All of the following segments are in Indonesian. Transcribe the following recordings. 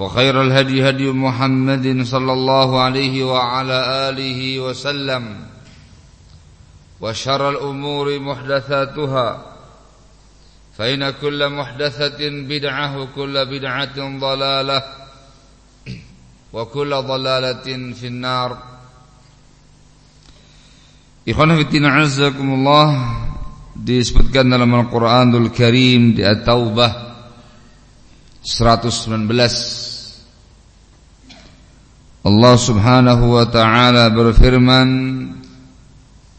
وخير الهدي هدي محمد صلى الله عليه وعلى آله وسلم وشر الأمور محدثاتها فإن كل محدثة بدعة وكل بدعة ضلالة وكل ضلالة في النار. إخوانا في الدين عزكم الله disebutkan dalam Al-Qur'anul Karim di At-Taubah 119 Allah Subhanahu wa taala berfirman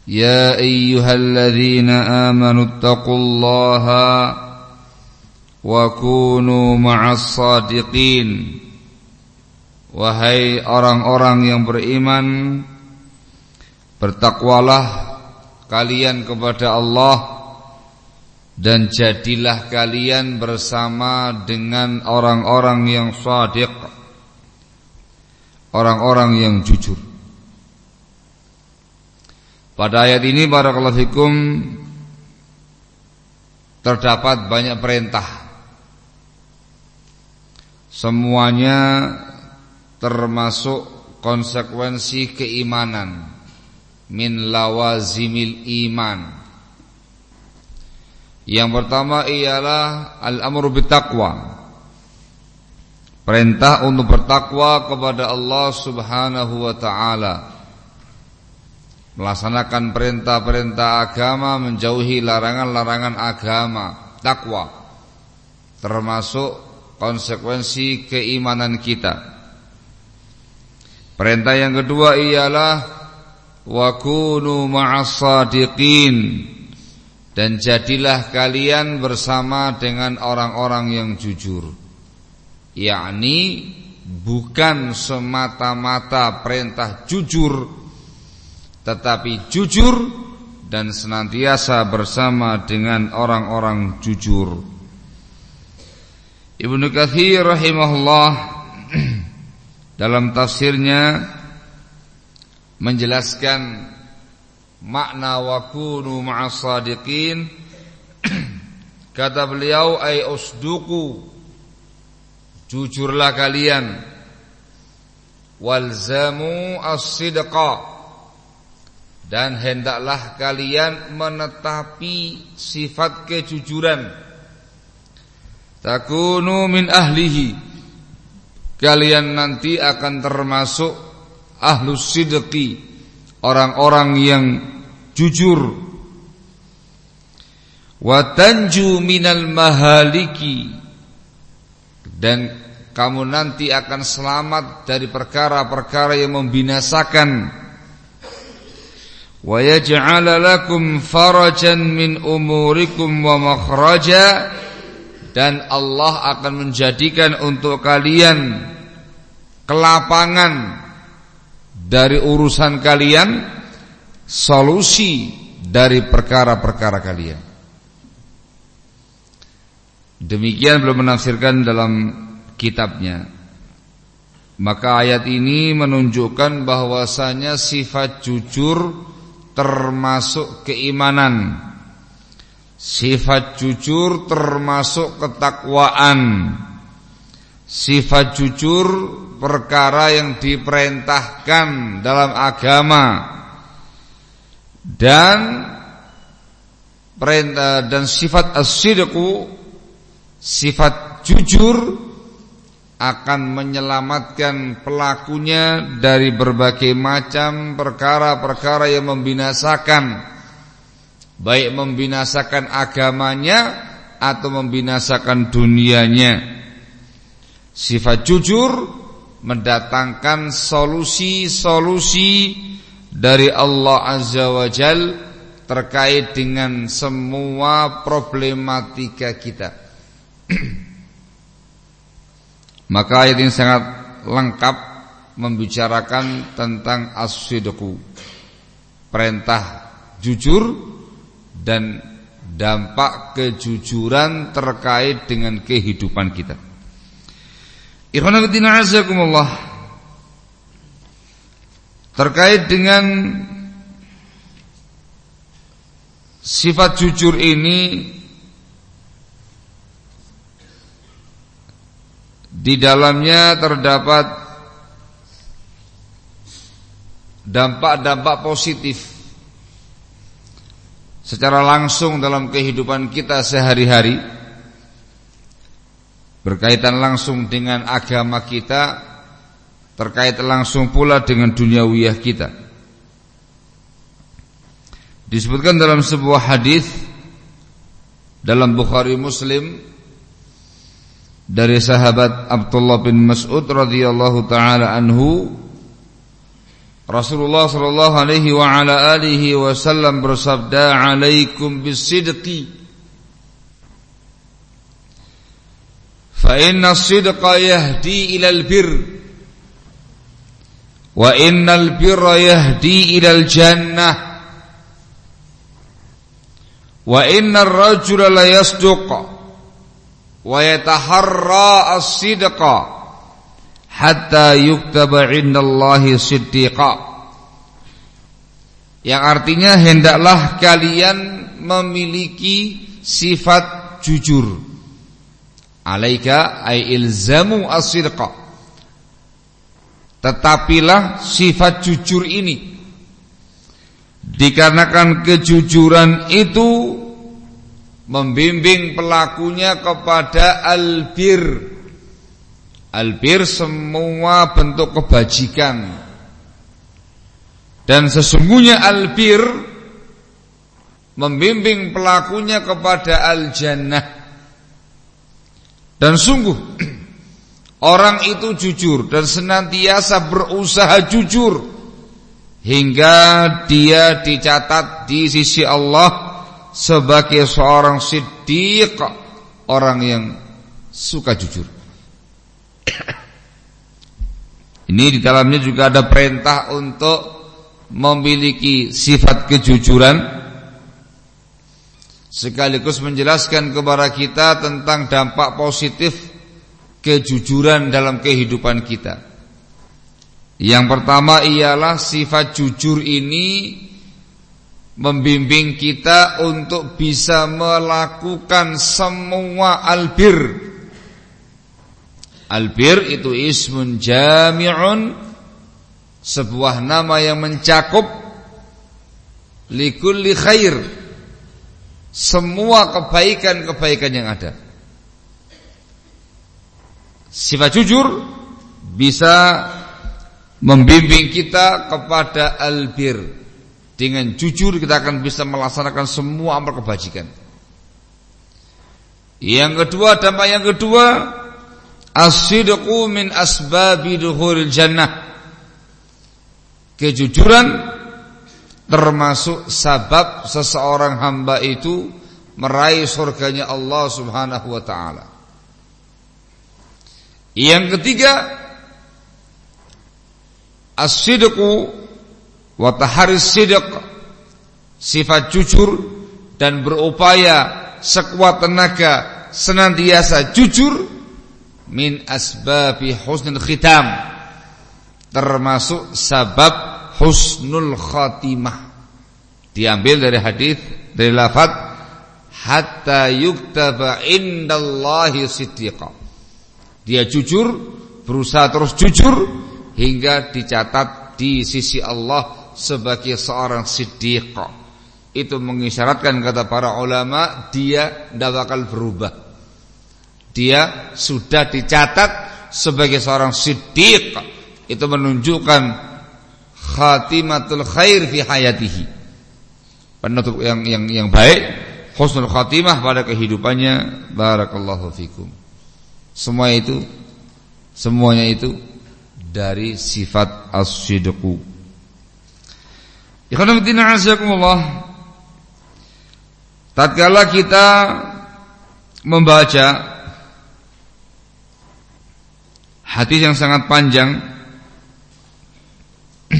Ya ayyuhalladzina amanu taqullaha wa kunu ma'as sadiqin. Wahai orang-orang yang beriman bertakwalah kalian kepada Allah dan jadilah kalian bersama dengan orang-orang yang sadiq orang-orang yang jujur pada ayat ini barakallahu fikum terdapat banyak perintah semuanya termasuk konsekuensi keimanan min lawazimil iman. Yang pertama ialah al-amru bitaqwa. Perintah untuk bertakwa kepada Allah Subhanahu wa taala. Melaksanakan perintah-perintah agama, menjauhi larangan-larangan agama, takwa. Termasuk konsekuensi keimanan kita. Perintah yang kedua ialah wa kunu dan jadilah kalian bersama dengan orang-orang yang jujur yakni bukan semata-mata perintah jujur tetapi jujur dan senantiasa bersama dengan orang-orang jujur. Ibnu Katsir rahimahullah dalam tafsirnya menjelaskan makna wa kunu ma'as sadiqin kata beliau ay usduku jujurlah kalian. Walzamu as-sidqa. Dan hendaklah kalian menetapi sifat kejujuran. Takunu min ahlihi. Kalian nanti akan termasuk ahlus sidqi. Orang-orang yang jujur. Wa tanju minal mahaliki. Dan kamu nanti akan selamat dari perkara-perkara yang membinasakan. Wa yaj'ala lakum farajan min umurikum wa makhraja dan Allah akan menjadikan untuk kalian kelapangan dari urusan kalian solusi dari perkara-perkara kalian. Demikian belum menafsirkan dalam kitabnya. Maka ayat ini menunjukkan bahwasanya sifat jujur termasuk keimanan. Sifat jujur termasuk ketakwaan. Sifat jujur perkara yang diperintahkan dalam agama dan perintah dan sifat as sifat jujur akan menyelamatkan pelakunya dari berbagai macam perkara-perkara yang membinasakan. Baik membinasakan agamanya atau membinasakan dunianya. Sifat jujur mendatangkan solusi-solusi dari Allah Azza wa Jal terkait dengan semua problematika kita Maka ayat ini sangat lengkap membicarakan tentang as Perintah jujur dan dampak kejujuran terkait dengan kehidupan kita. Ikhwanatina azakumullah. Terkait dengan sifat jujur ini Di dalamnya terdapat dampak-dampak positif secara langsung dalam kehidupan kita sehari-hari berkaitan langsung dengan agama kita terkait langsung pula dengan duniawiyah kita. Disebutkan dalam sebuah hadis dalam Bukhari Muslim dari sahabat Abdullah bin Mas'ud radhiyallahu taala anhu Rasulullah sallallahu alaihi wa ala alihi wasallam bersabda alaikum bisidqi fa inna sidqa yahdi ila albir wa innal birra yahdi ila aljannah wa innar rajula la yasduqa wa yataharra as-sidqa hatta yuktaba indallahi siddiqa. Yang artinya hendaklah kalian memiliki sifat jujur. Alaika ay ilzamu as-sidqa. Tetapilah sifat jujur ini. Dikarenakan kejujuran itu membimbing pelakunya kepada albir. Albir semua bentuk kebajikan. Dan sesungguhnya albir membimbing pelakunya kepada al-jannah. Dan sungguh orang itu jujur dan senantiasa berusaha jujur hingga dia dicatat di sisi Allah sebagai seorang siddiq orang yang suka jujur. Ini di dalamnya juga ada perintah untuk memiliki sifat kejujuran sekaligus menjelaskan kepada kita tentang dampak positif kejujuran dalam kehidupan kita. Yang pertama ialah sifat jujur ini membimbing kita untuk bisa melakukan semua albir. Albir itu ismun jami'un sebuah nama yang mencakup likulli khair semua kebaikan-kebaikan yang ada. Sifat jujur bisa membimbing kita kepada albir dengan jujur kita akan bisa melaksanakan semua amal kebajikan. Yang kedua dampak yang kedua As-sidqu min asbabi dukhulil jannah. Kejujuran termasuk sabab seseorang hamba itu meraih surganya Allah Subhanahu wa taala. Yang ketiga as-sidqu wa taharis sidq sifat jujur dan berupaya sekuat tenaga senantiasa jujur min asbabi husnul khitam termasuk sabab husnul khatimah. Diambil dari hadis dari lafaz hatta yuktaba indallahi siddiqa. Dia jujur berusaha terus jujur hingga dicatat di sisi Allah sebagai seorang siddiq. Itu mengisyaratkan kata para ulama dia tidak bakal berubah. Dia sudah dicatat sebagai seorang siddiq. Itu menunjukkan khatimatul khair fi hayatihi. Penutup yang yang yang baik husnul khatimah pada kehidupannya. Barakallahu fikum. Semua itu semuanya itu dari sifat as-sidqu ikhwan fillah azakumullah tatkala kita membaca hadis yang sangat panjang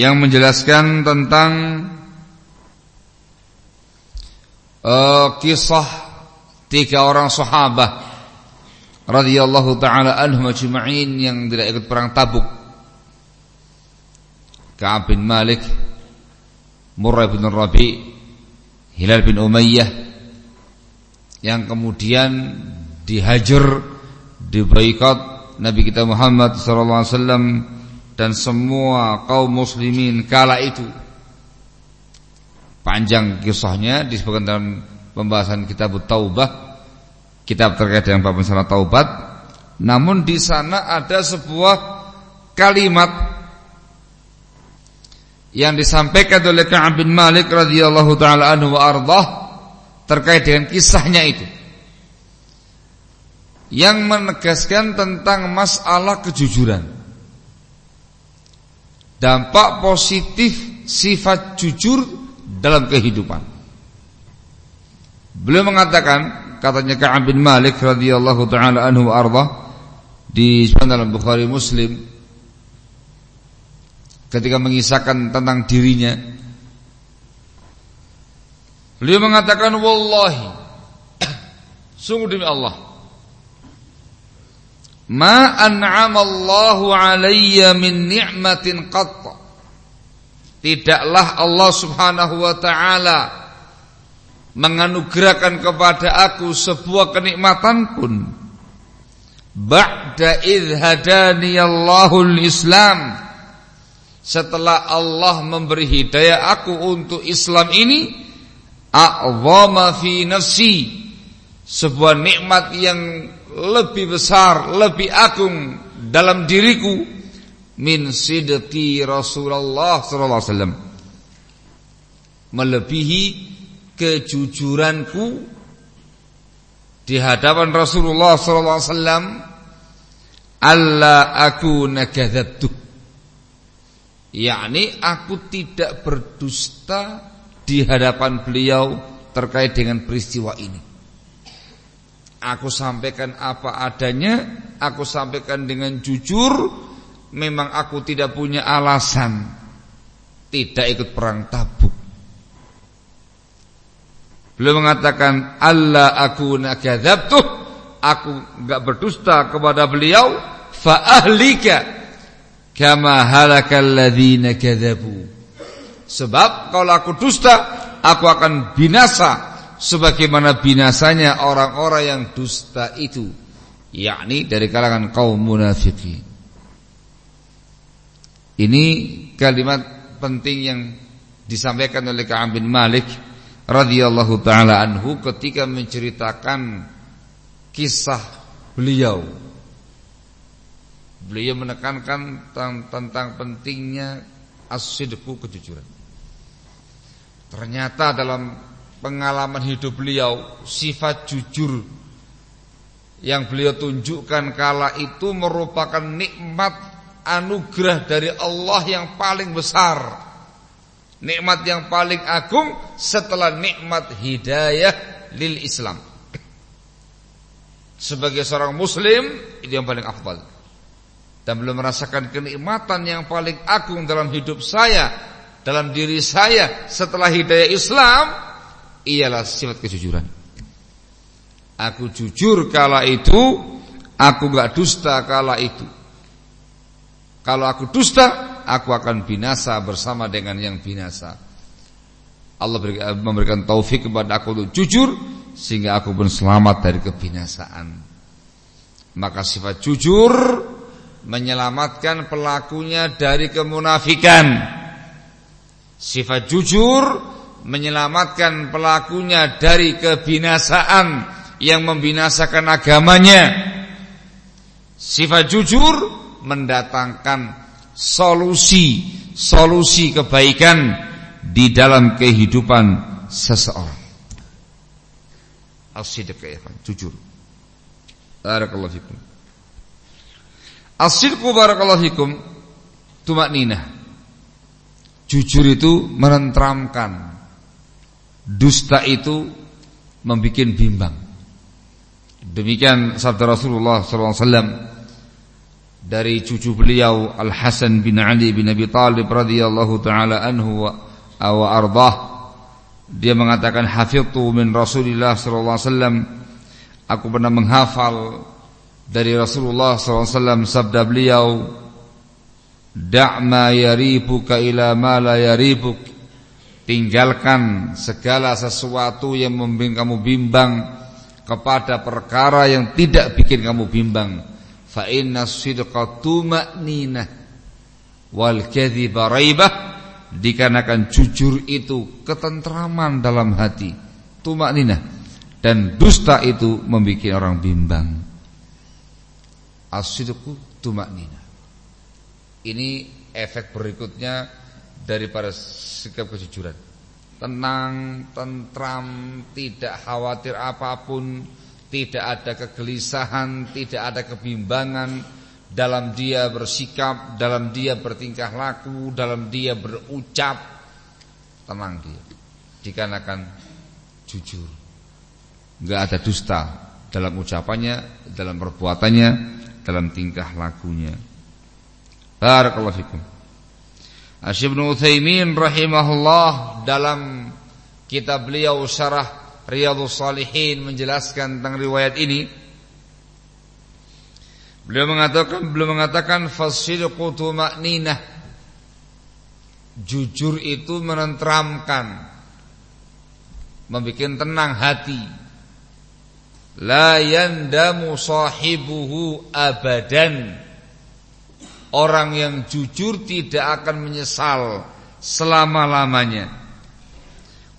yang menjelaskan tentang uh, kisah tiga orang sahabat radhiyallahu taala anhum yang tidak ikut perang Tabuk. Ka'ab bin Malik, Murrah bin Rabi, Hilal bin Umayyah yang kemudian dihajar di boikot Nabi kita Muhammad wasallam dan semua kaum muslimin kala itu. Panjang kisahnya disebutkan dalam pembahasan kitab Taubah, kitab terkait dengan bab masalah taubat. Namun di sana ada sebuah kalimat yang disampaikan oleh Ka'ab bin Malik radhiyallahu taala anhu wa ardah terkait dengan kisahnya itu yang menegaskan tentang masalah kejujuran. Dampak positif sifat jujur dalam kehidupan. Beliau mengatakan katanya Ka'ab bin Malik radhiyallahu taala anhu arda di dalam Bukhari Muslim ketika mengisahkan tentang dirinya. Beliau mengatakan wallahi sungguh demi Allah Ma an'amallahu alayya min ni'matin qatta. Tidaklah Allah Subhanahu wa taala menganugerahkan kepada aku sebuah kenikmatan pun. Ba'da idh hadani Allahul Islam setelah Allah memberi hidayah aku untuk Islam ini a'zama fi nafsi sebuah nikmat yang lebih besar, lebih agung dalam diriku min sidqi Rasulullah sallallahu alaihi wasallam. Melebihi kejujuranku di hadapan Rasulullah sallallahu alaihi wasallam alla aku nakadzabtu. Yakni aku tidak berdusta di hadapan beliau terkait dengan peristiwa ini. Aku sampaikan apa adanya Aku sampaikan dengan jujur Memang aku tidak punya alasan Tidak ikut perang tabuk Beliau mengatakan Allah aku nakadzabtuh Aku enggak berdusta kepada beliau Fa ahlika Kama halakal ladzina kadzabu. Sebab kalau aku dusta Aku akan binasa sebagaimana binasanya orang-orang yang dusta itu. Yakni dari kalangan kaum munafikin. Ini kalimat penting yang disampaikan oleh Ka'ab bin Malik radhiyallahu taala anhu ketika menceritakan kisah beliau beliau menekankan tentang pentingnya as-sidqu kejujuran ternyata dalam pengalaman hidup beliau sifat jujur yang beliau tunjukkan kala itu merupakan nikmat anugerah dari Allah yang paling besar. Nikmat yang paling agung setelah nikmat hidayah lil Islam. Sebagai seorang muslim itu yang paling afdal. Dan belum merasakan kenikmatan yang paling agung dalam hidup saya, dalam diri saya setelah hidayah Islam ialah sifat kejujuran. Aku jujur kala itu Aku gak dusta kala itu. Kalau aku dusta Aku akan binasa bersama dengan yang binasa. Allah memberikan taufik kepada aku untuk jujur Sehingga aku pun selamat dari kebinasaan. Maka sifat jujur Menyelamatkan pelakunya dari kemunafikan Sifat jujur Menyelamatkan pelakunya dari kebinasaan yang membinasakan agamanya. Sifat jujur mendatangkan solusi, solusi kebaikan di dalam kehidupan seseorang. As-sidq ya, jujur. Barakallahu fikum. As-sidqu barakallahu fikum tumakninah. Jujur itu menentramkan. Dusta itu membuat bimbang. Demikian sabda Rasulullah SAW dari cucu beliau Al Hasan bin Ali bin Abi Talib radhiyallahu taala anhu wa, wa ardah dia mengatakan hafidtu min Rasulillah wasallam aku pernah menghafal dari Rasulullah SAW sabda beliau da' ma yaribuka ila ma la yaribuk tinggalkan segala sesuatu yang membuat kamu bimbang kepada perkara yang tidak bikin kamu bimbang. Fa inna sidqa tuma'ninah wal kadhiba raibah dikarenakan jujur itu ketentraman dalam hati, tumakninah dan dusta itu membuat orang bimbang. As-sidqu tumakninah. Ini efek berikutnya daripada sikap kejujuran tenang, tentram, tidak khawatir apa pun, tidak ada kegelisahan, tidak ada kebimbangan dalam dia bersikap, dalam dia bertingkah laku, dalam dia berucap, tenang dia. Dikarenakan jujur. Enggak ada dusta dalam ucapannya, dalam perbuatannya, dalam tingkah lakunya. Barakallahu fikum. Asyib Uthaymin rahimahullah dalam kitab beliau syarah Riyadhus Salihin menjelaskan tentang riwayat ini Beliau mengatakan beliau mengatakan fasidqu tumakninah Jujur itu menenteramkan Membikin tenang hati La yandamu sahibuhu abadan Orang yang jujur tidak akan menyesal selama-lamanya.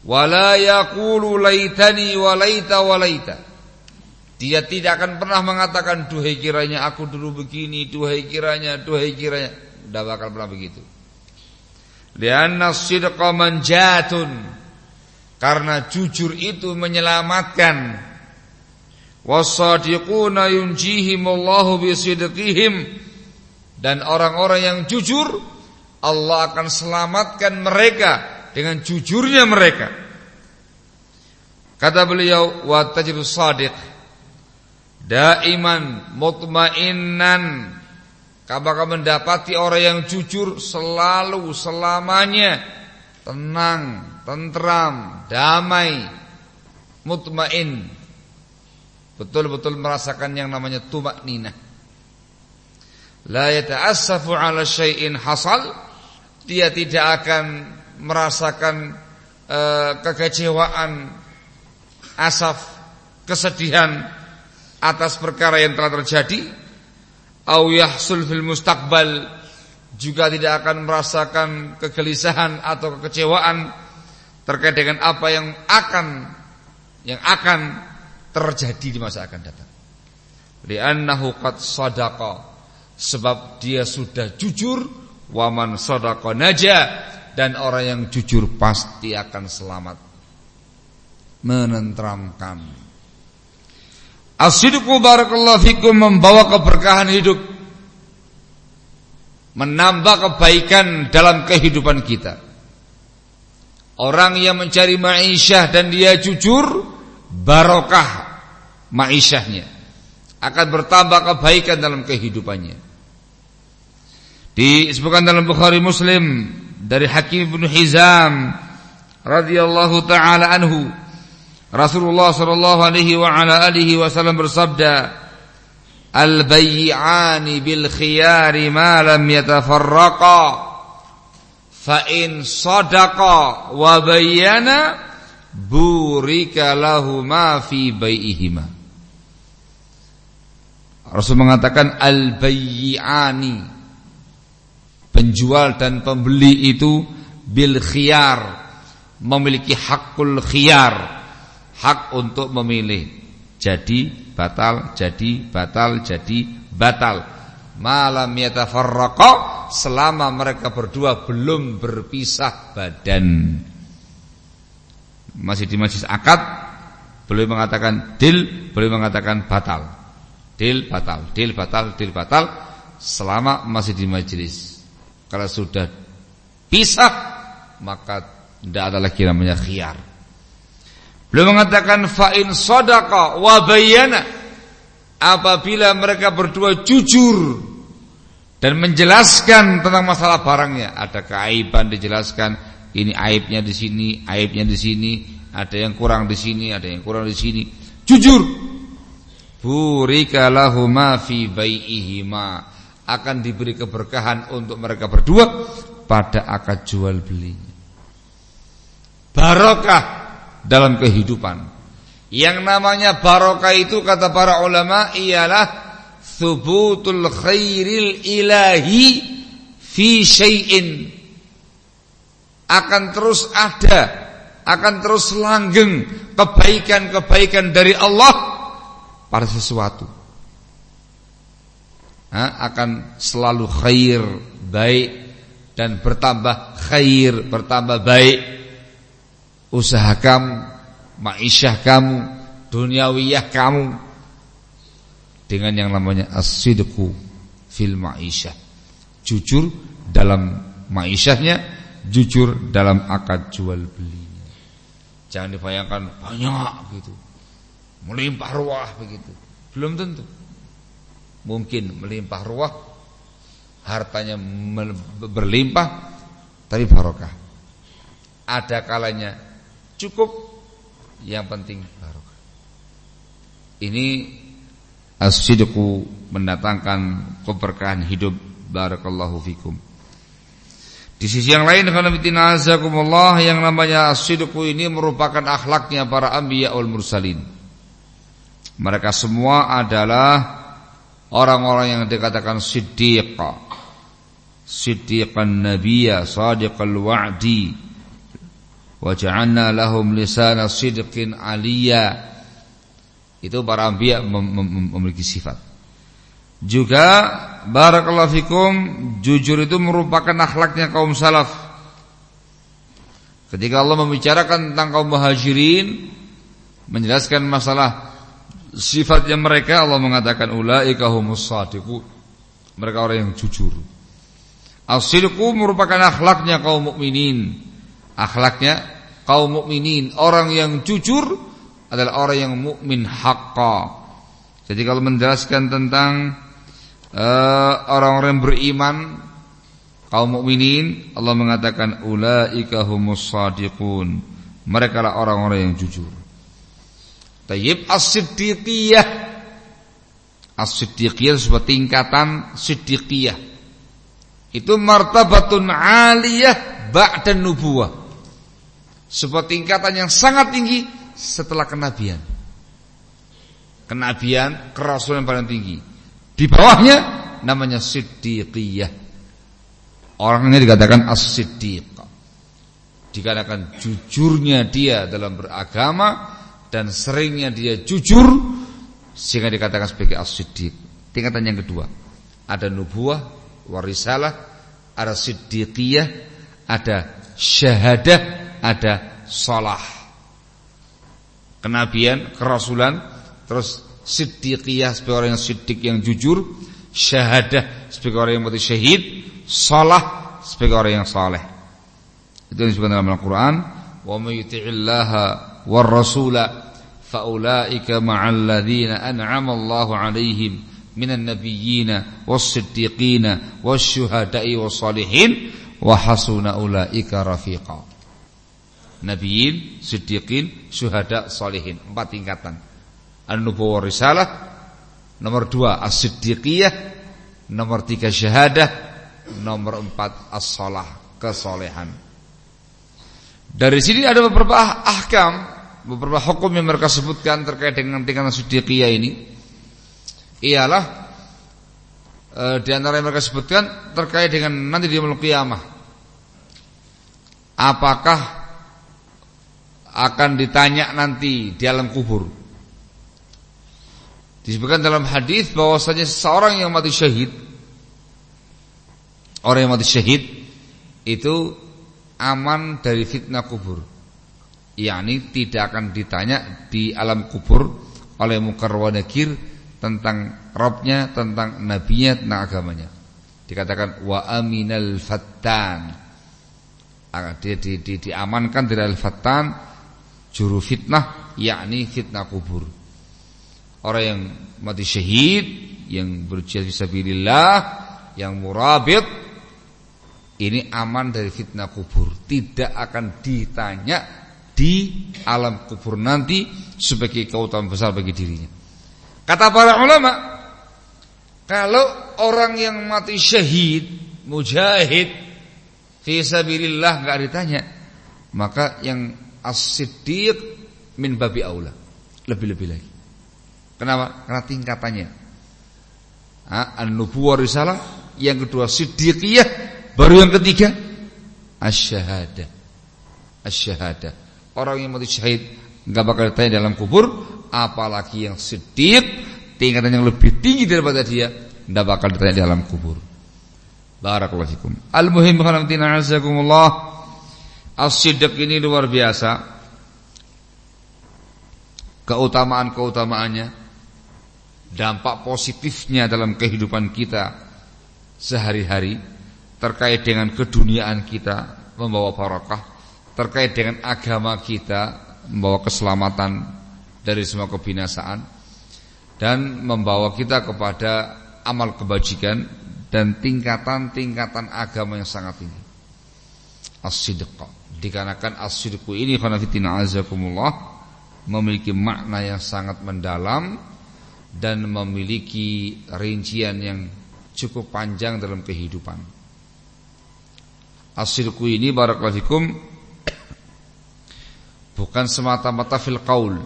Wala yaqulu laitani walaita walaita. Dia tidak akan pernah mengatakan duhai kiranya aku dulu begini, duhai kiranya, duhai kiranya. Tidak bakal pernah begitu. Lianna sidqa manjatun. Karena jujur itu menyelamatkan. Wasadiquna yunjihimullahu bisidqihim dan orang-orang yang jujur Allah akan selamatkan mereka dengan jujurnya mereka. Kata beliau wa tajru sadiq daiman mutmainnan kamu mendapati orang yang jujur selalu selamanya tenang, tentram, damai, mutmain. Betul-betul merasakan yang namanya tumak ninah. La yata'assafu 'ala syai'in hasal. Dia tidak akan merasakan uh, kekecewaan asaf kesedihan atas perkara yang telah terjadi. Au yahsul fil mustaqbal. Juga tidak akan merasakan kegelisahan atau kekecewaan terkait dengan apa yang akan yang akan terjadi di masa akan datang. Li'annahu qad sadaqa Sebab dia sudah jujur Waman sodako naja Dan orang yang jujur pasti akan selamat Menentramkan Asidku barakallahu fikum membawa keberkahan hidup. Menambah kebaikan dalam kehidupan kita. Orang yang mencari ma'isyah dan dia jujur, barokah ma'isyahnya. Akan bertambah kebaikan dalam kehidupannya. Disebutkan dalam Bukhari Muslim dari Hakim bin Hizam radhiyallahu taala anhu Rasulullah sallallahu alaihi wa ala alihi wasallam bersabda Al-bay'ani bil khiyari ma lam yatafarraqa fa in sadaqa wa bayyana burika lahuma fi bai'ihima Rasul mengatakan al-bay'ani penjual dan pembeli itu bil khiyar memiliki hakul khiyar hak untuk memilih. Jadi batal jadi batal jadi batal. Malam yatafarraqa selama mereka berdua belum berpisah badan. Masih di majlis akad boleh mengatakan dil boleh mengatakan batal dil batal dil batal dil batal selama masih di majlis kalau sudah pisah maka tidak ada lagi namanya khiyar Beliau mengatakan fa'in sadaqa wa bayyana apabila mereka berdua jujur dan menjelaskan tentang masalah barangnya, ada keaiban dijelaskan, ini aibnya di sini, aibnya di sini, ada yang kurang di sini, ada yang kurang di sini. Jujur. Burika lahuma fi bai'ihima akan diberi keberkahan untuk mereka berdua pada akad jual belinya. Barokah dalam kehidupan. Yang namanya barokah itu kata para ulama ialah thubutul khairil ilahi fi syai'in akan terus ada, akan terus langgeng kebaikan-kebaikan dari Allah pada sesuatu. Ha, akan selalu khair, baik dan bertambah khair, bertambah baik usaha kamu, ma'isyah kamu, duniawiyah kamu dengan yang namanya as-sidqu fil ma'isyah. Jujur dalam ma'isyahnya, jujur dalam akad jual belinya. Jangan dibayangkan banyak gitu. Melimpah ruah begitu. Belum tentu. Mungkin melimpah ruah hartanya berlimpah tapi barokah. Ada kalanya Cukup yang penting barokah. Ini as-sidqu mendatangkan keberkahan hidup barakallahu fikum. Di sisi yang lain azakumullah yang namanya as-sidqu ini merupakan akhlaknya para anbiya wal mursalin. Mereka semua adalah orang-orang yang dikatakan siddiqa. Siddiqan nabiyya, sadiqal wa'di, Waj'alna lahum lisana sidqin aliyya. Itu para anbiya mem memiliki sifat. Juga barakallahu fikum jujur itu merupakan akhlaknya kaum salaf. Ketika Allah membicarakan tentang kaum muhajirin menjelaskan masalah sifatnya mereka Allah mengatakan ulaika humus shadiqun. Mereka orang yang jujur. As-sidqu merupakan akhlaknya kaum mukminin akhlaknya kaum mukminin, orang yang jujur adalah orang yang mukmin haqqa. Jadi kalau menjelaskan tentang uh, orang-orang yang beriman kaum mukminin, Allah mengatakan ulaika humus shadiqun. Mereka lah orang-orang yang jujur. Tayyib as-siddiqiyah. As-siddiqiyah sebuah tingkatan siddiqiyah. Itu martabatun aliyah ba'dan nubuwah sebuah tingkatan yang sangat tinggi setelah kenabian. Kenabian, kerasulan paling tinggi. Di bawahnya namanya siddiqiyah. Orangnya dikatakan as-siddiq. Dikatakan jujurnya dia dalam beragama dan seringnya dia jujur sehingga dikatakan sebagai as-siddiq. Tingkatan yang kedua, ada nubuah, warisalah, ada siddiqiyah, ada syahadah, ada salah. Kenabian, kerasulan, terus siddiqiyah sebagai orang yang siddiq yang jujur, syahadah sebagai orang yang mati syahid, salah sebagai orang yang saleh. Itu yang disebutkan dalam Al-Qur'an, "Wa may ulaika ma'al ladzina an'ama Allahu 'alaihim minan nabiyyina was-siddiqina wasyuhada'i was-salihin wa hasuna ulaika rafiqa." Nabiyin, Siddiqin, Syuhada, Salihin Empat tingkatan. An-Nubuwah Risalah. Nomor dua As-Siddiqiyah. Nomor tiga Syahadah. Nomor empat As-Salah Kesolehan. Dari sini ada beberapa ah, ahkam Beberapa hukum yang mereka sebutkan Terkait dengan tingkatan Siddiqiyah ini Ialah e, Di antara yang mereka sebutkan Terkait dengan nanti di malam kiamah Apakah akan ditanya nanti di alam kubur. Disebutkan dalam hadis bahwasanya seseorang yang mati syahid orang yang mati syahid itu aman dari fitnah kubur. Yakni tidak akan ditanya di alam kubur oleh mukar wa tentang Robnya, tentang nabinya, tentang agamanya. Dikatakan wa aminal fattan. Dia di, di, diamankan dari al-fattan juru fitnah yakni fitnah kubur. Orang yang mati syahid, yang berjihad fisabilillah, yang murabit ini aman dari fitnah kubur, tidak akan ditanya di alam kubur nanti sebagai keutamaan besar bagi dirinya. Kata para ulama, kalau orang yang mati syahid, mujahid, fisabilillah nggak ditanya, maka yang as-siddiq min babi aula. Lebih-lebih lagi. Kenapa? Karena tingkatannya. An-nubuwah risalah, yang kedua siddiqiyah, baru yang ketiga asy-syahadah. Asy-syahadah. Orang yang mati syahid enggak bakal ditanya dalam kubur, apalagi yang siddiq, tingkatan yang lebih tinggi daripada dia, enggak bakal ditanya dalam kubur. Barakallahu fikum. Al-muhim khanatina azakumullah. As-sidq ini luar biasa Keutamaan-keutamaannya Dampak positifnya dalam kehidupan kita Sehari-hari Terkait dengan keduniaan kita Membawa barakah Terkait dengan agama kita Membawa keselamatan Dari semua kebinasaan Dan membawa kita kepada Amal kebajikan Dan tingkatan-tingkatan agama yang sangat tinggi As-sidqah Dikarenakan asyirku ini khanafitina azakumullah memiliki makna yang sangat mendalam dan memiliki rincian yang cukup panjang dalam kehidupan. Asyirku ini barakallahu bukan semata-mata fil qaul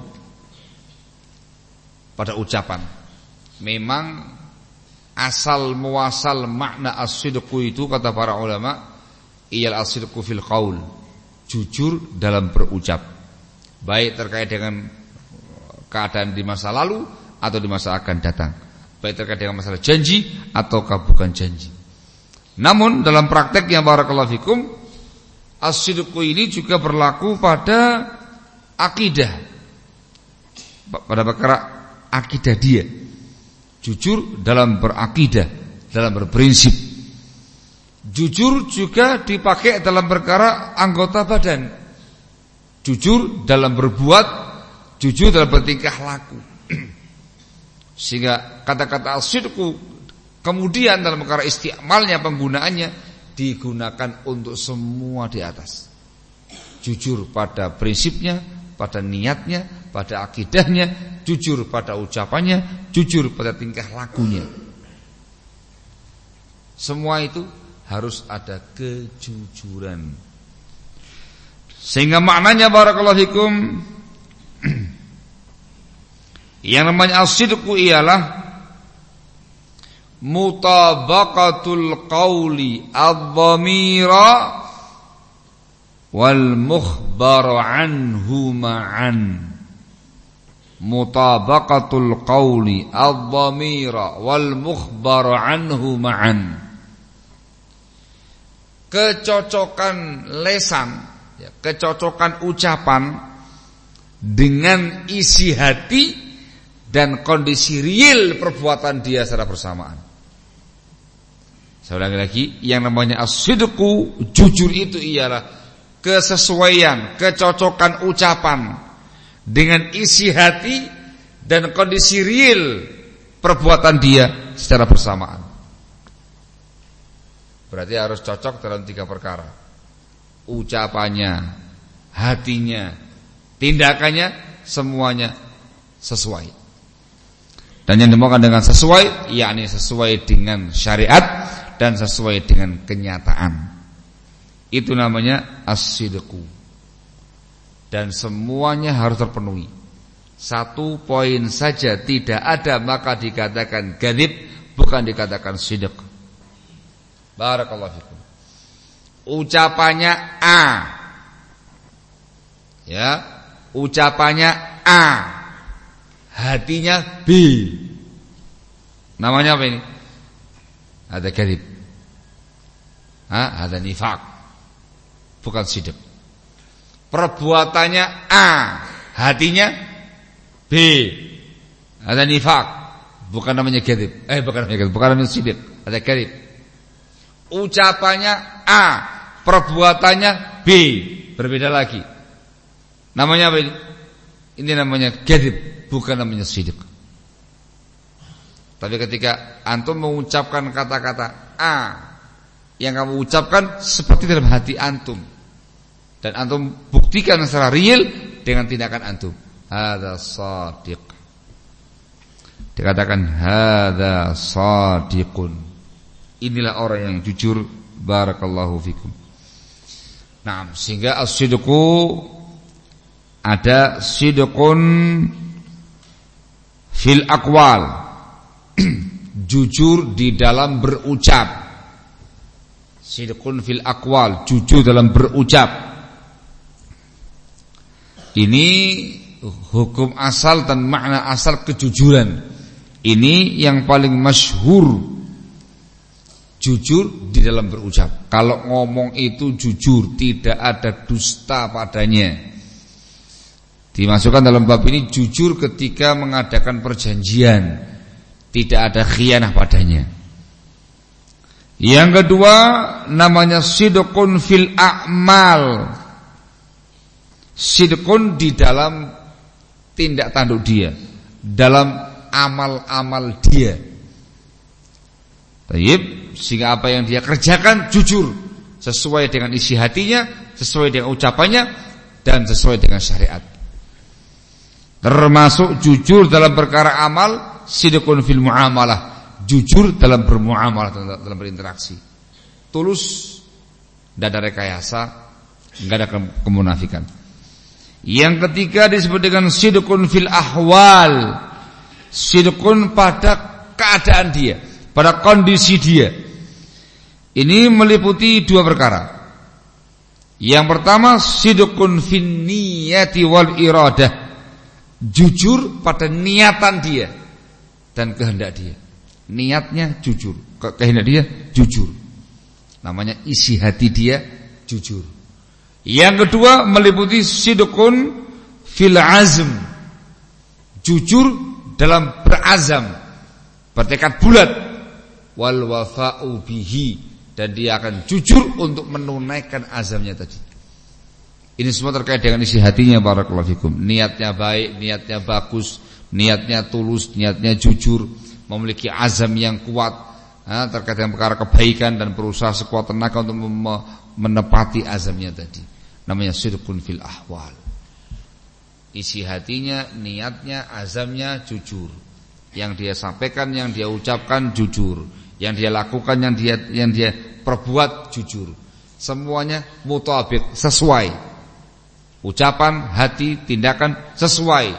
pada ucapan. Memang asal muasal makna asyidku itu kata para ulama iyal asyidku fil qaul jujur dalam berucap. Baik terkait dengan keadaan di masa lalu atau di masa akan datang. Baik terkait dengan masalah janji ataukah bukan janji. Namun dalam praktek yang barakallahu fikum as ini juga berlaku pada akidah pada perkara akidah dia jujur dalam berakidah dalam berprinsip Jujur juga dipakai dalam perkara anggota badan. Jujur dalam berbuat, jujur dalam bertingkah laku. Sehingga kata-kata asyidku kemudian dalam perkara istiamalnya penggunaannya digunakan untuk semua di atas. Jujur pada prinsipnya, pada niatnya, pada akidahnya, jujur pada ucapannya, jujur pada tingkah lakunya. Semua itu harus ada kejujuran. Sehingga maknanya barakallahu fikum yang namanya as-sidqu ialah mutabaqatul qawli adh-dhamira wal mukhbar anhu ma'an mutabaqatul qawli adh-dhamira wal mukhbar anhu ma'an kecocokan lesan, ya, kecocokan ucapan dengan isi hati dan kondisi real perbuatan dia secara bersamaan. Saya ulangi lagi, yang namanya as-sidqu jujur itu ialah kesesuaian, kecocokan ucapan dengan isi hati dan kondisi real perbuatan dia secara bersamaan. Berarti harus cocok dalam tiga perkara. Ucapannya, hatinya, tindakannya semuanya sesuai. Dan yang dimaukan dengan sesuai yakni sesuai dengan syariat dan sesuai dengan kenyataan. Itu namanya as Dan semuanya harus terpenuhi. Satu poin saja tidak ada maka dikatakan gadib bukan dikatakan sidq. Barakallahu fikum. Ucapannya A. Ya, ucapannya A hatinya B. Namanya apa ini? Ada kadib. ada nifak. Bukan sidik. Perbuatannya A, hatinya B. Ada nifak. Bukan namanya kadib. Eh, bukan namanya kadib, bukan namanya sidik. Ada kadib. Ucapannya A, perbuatannya B. Berbeda lagi. Namanya apa ini? Ini namanya kadib bukan namanya sidik. Tapi ketika antum mengucapkan kata-kata A yang kamu ucapkan seperti dalam hati antum dan antum buktikan secara real dengan tindakan antum. Hada sadiq. Dikatakan hada sadiqun. Inilah orang yang jujur barakallahu fikum. Nah, sehingga as-sidqu ada sidqun fil akwal jujur di dalam berucap sidqun fil akwal jujur dalam berucap ini hukum asal dan makna asal kejujuran. Ini yang paling masyhur. Jujur di dalam berucap. Kalau ngomong itu jujur tidak ada dusta padanya. Dimasukkan dalam bab ini jujur ketika mengadakan perjanjian. Tidak ada khianah padanya. Yang kedua namanya sidqun fil a'mal Sidqun di dalam tindak tanduk dia. Dalam amal-amal dia. Taib, sehingga apa yang dia kerjakan jujur. Sesuai dengan isi hatinya Sesuai dengan ucapannya Dan sesuai dengan syariat. Termasuk jujur dalam perkara amal, sidqun fil muamalah, jujur dalam bermuamalah dalam berinteraksi. Tulus, tidak ada rekayasa, tidak ada kemunafikan. Yang ketiga disebut dengan sidqun fil ahwal. Sidqun pada keadaan dia, pada kondisi dia. Ini meliputi dua perkara. Yang pertama sidqun fin niyati wal iradah jujur pada niatan dia dan kehendak dia. Niatnya jujur, kehendak dia jujur. Namanya isi hati dia jujur. Yang kedua meliputi sidqun fil azm. Jujur dalam berazam, bertekad bulat wal wafa'u bihi dan dia akan jujur untuk menunaikan azamnya tadi. Ini semua terkait dengan isi hatinya barakallahu fikum. Niatnya baik, niatnya bagus, niatnya tulus, niatnya jujur, memiliki azam yang kuat terkait dengan perkara kebaikan dan berusaha sekuat tenaga untuk menepati azamnya tadi. Namanya sidqun fil ahwal. Isi hatinya, niatnya, azamnya jujur. Yang dia sampaikan, yang dia ucapkan jujur. Yang dia lakukan, yang dia yang dia perbuat jujur. Semuanya mutabik, sesuai Ucapan, hati, tindakan sesuai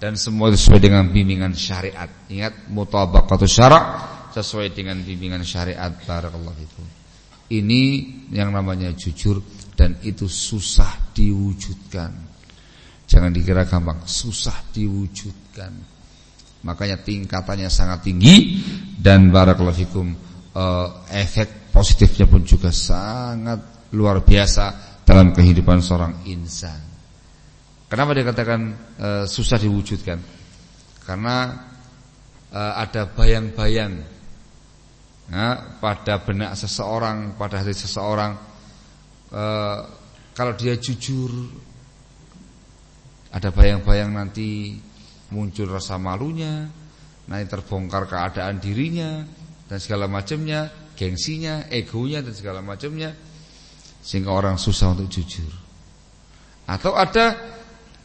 dan semua sesuai dengan bimbingan syariat. Ingat mutabaqatu syara' sesuai dengan bimbingan syariat. Barakallahu fikum. Ini yang namanya jujur dan itu susah diwujudkan. Jangan dikira gampang, susah diwujudkan. Makanya tingkatannya sangat tinggi dan barakallahu fikum uh, efek positifnya pun juga sangat luar biasa dalam kehidupan seorang insan. Kenapa dikatakan e, susah diwujudkan? Karena e, ada bayang-bayang ya, pada benak seseorang, pada hati seseorang e, kalau dia jujur ada bayang-bayang nanti muncul rasa malunya, nanti terbongkar keadaan dirinya dan segala macamnya, gengsinya, egonya dan segala macamnya sehingga orang susah untuk jujur. Atau ada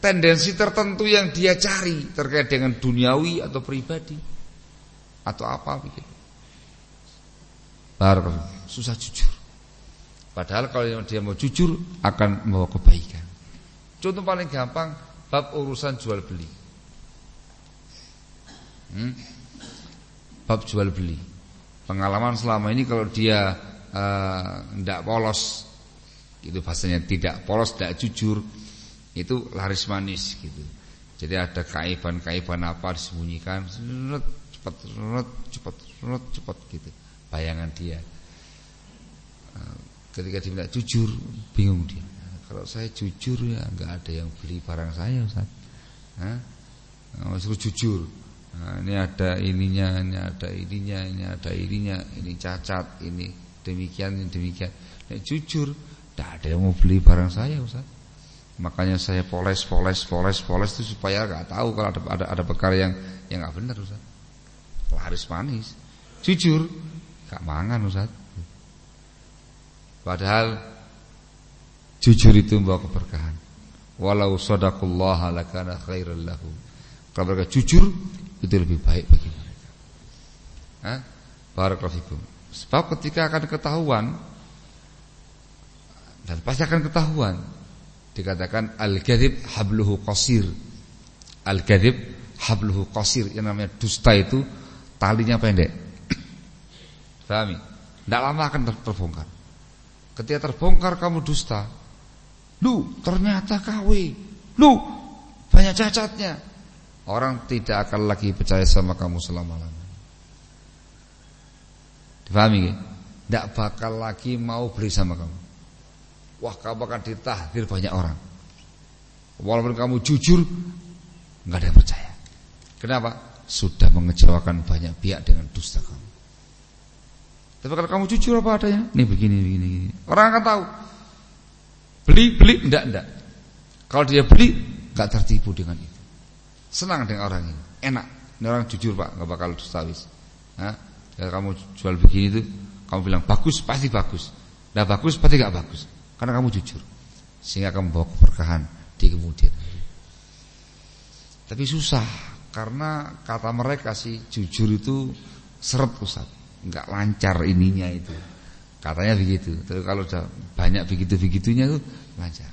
tendensi tertentu yang dia cari terkait dengan duniawi atau pribadi atau apa begitu. Baru susah jujur. Padahal kalau dia mau jujur akan membawa kebaikan. Contoh paling gampang bab urusan jual beli. Hmm? Bab jual beli. Pengalaman selama ini kalau dia tidak uh, polos, itu bahasanya tidak polos, tidak jujur, itu laris manis gitu. Jadi ada kaiban-kaiban apa disembunyikan, cepat, cepat, cepat, cepat gitu. Bayangan dia. Eh, ketika tidak jujur, bingung dia. Kalau saya jujur ya nggak ada yang beli barang saya, Ustaz. Hah? Suruh jujur. Nah, ini ada ininya, ini ada ininya, ini ada ininya, ini cacat, ini demikian, ini demikian. Nah, jujur, tidak ada yang mau beli barang saya, Ustaz. Makanya saya poles, poles, poles, poles itu supaya nggak tahu kalau ada ada, ada perkara yang yang nggak benar Ustaz. Laris manis. Jujur, gak mangan Ustaz. Padahal jujur itu membawa keberkahan. Walau sadaqullah lakana khairal lahu. Kalau mereka jujur itu lebih baik bagi mereka. Hah? Barakallahu Sebab ketika akan ketahuan dan pasti akan ketahuan dikatakan al-kadzib habluhu qasir. Al-kadzib habluhu qasir yang namanya dusta itu talinya pendek. Pahami? Tidak lama akan terbongkar. Ketika terbongkar kamu dusta, lu ternyata KW, lu banyak cacatnya. Orang tidak akan lagi percaya sama kamu selama-lamanya. Dipahami? Tidak bakal lagi mau beli sama kamu. Wah kamu akan ditahdir banyak orang Walaupun kamu jujur nggak ada yang percaya Kenapa? Sudah mengecewakan banyak pihak dengan dusta kamu Tapi kalau kamu jujur apa adanya? Nih begini, begini, begini. Orang akan tahu. Beli, beli, enggak, enggak. Kalau dia beli, nggak tertipu dengan itu. Senang dengan orang ini. Enak, ini orang jujur pak, nggak bakal dustawis nah, Kalau kamu jual begini itu Kamu bilang bagus, pasti bagus. Nah bagus, pasti nggak bagus. Karena kamu jujur. Sehingga kamu bawa keberkahan di kemudian Tapi susah. Karena kata mereka sih Jujur itu seret pusat Enggak lancar ininya itu. Katanya begitu. Tapi kalau sudah banyak begitu-begitunya itu lancar.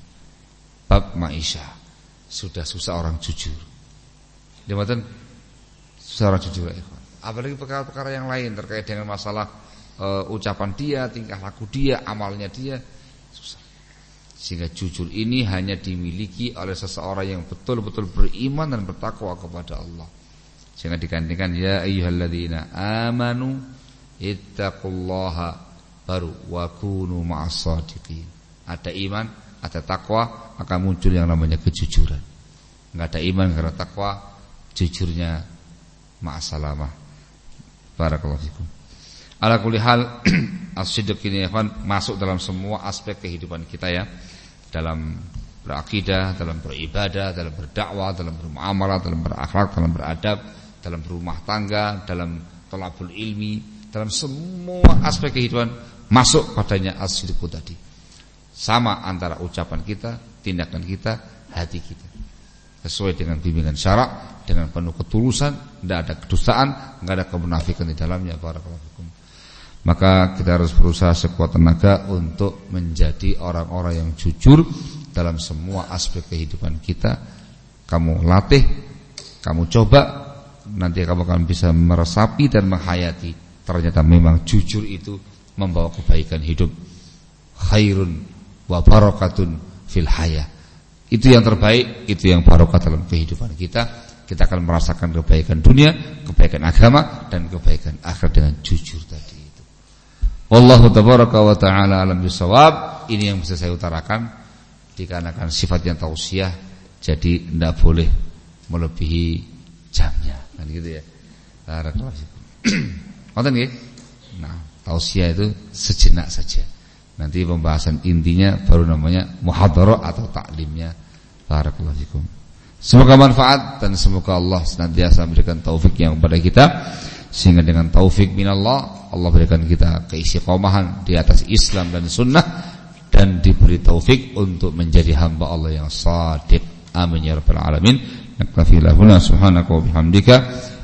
Bab Maisha. Sudah susah orang jujur. Di mana Susah orang jujur ya Apalagi perkara-perkara yang lain Terkait dengan masalah uh, Ucapan dia, tingkah laku dia, amalnya dia sehingga jujur ini hanya dimiliki oleh seseorang yang betul-betul beriman dan bertakwa kepada Allah. Sehingga digantikan ya ayyuhalladzina amanu ittaqullaha baru wa kunu ma'as Ada iman, ada takwa, akan muncul yang namanya kejujuran. Enggak ada iman karena takwa, jujurnya ma'asalamah. Barakallahu fikum. Ala kulli hal as-sidq ini ya masuk dalam semua aspek kehidupan kita ya dalam berakidah, dalam beribadah, dalam berdakwah, dalam bermuamalah, dalam berakhlak, dalam beradab, dalam berumah tangga, dalam tolabul ilmi, dalam semua aspek kehidupan masuk padanya as tadi. Sama antara ucapan kita, tindakan kita, hati kita. Sesuai dengan bimbingan syarak, dengan penuh ketulusan, tidak ada kedustaan, tidak ada kemunafikan di dalamnya. Barakallahu maka kita harus berusaha sekuat tenaga untuk menjadi orang-orang yang jujur dalam semua aspek kehidupan kita. Kamu latih, kamu coba, nanti kamu akan bisa meresapi dan menghayati. Ternyata memang jujur itu membawa kebaikan hidup. Khairun wa barakatun fil haya. Itu yang terbaik, itu yang barokah dalam kehidupan kita. Kita akan merasakan kebaikan dunia, kebaikan agama dan kebaikan akhirat dengan jujur tadi. Wallahu tabaraka wa ta'ala alam bisawab Ini yang bisa saya utarakan Dikarenakan sifatnya tausiah Jadi tidak boleh melebihi jamnya kan gitu ya. Barakallahu. Ngoten nggih? Nah, tausiah itu sejenak saja. Nanti pembahasan intinya baru namanya muhadharah atau taklimnya. Barakallahu fikum. Semoga manfaat dan semoga Allah senantiasa memberikan taufik yang kepada kita sehingga dengan taufik minallah Allah berikan kita keistiqomahan di atas Islam dan sunnah dan diberi taufik untuk menjadi hamba Allah yang sadiq. Amin ya rabbal alamin. Naktafi lahuna subhanaka wa bihamdika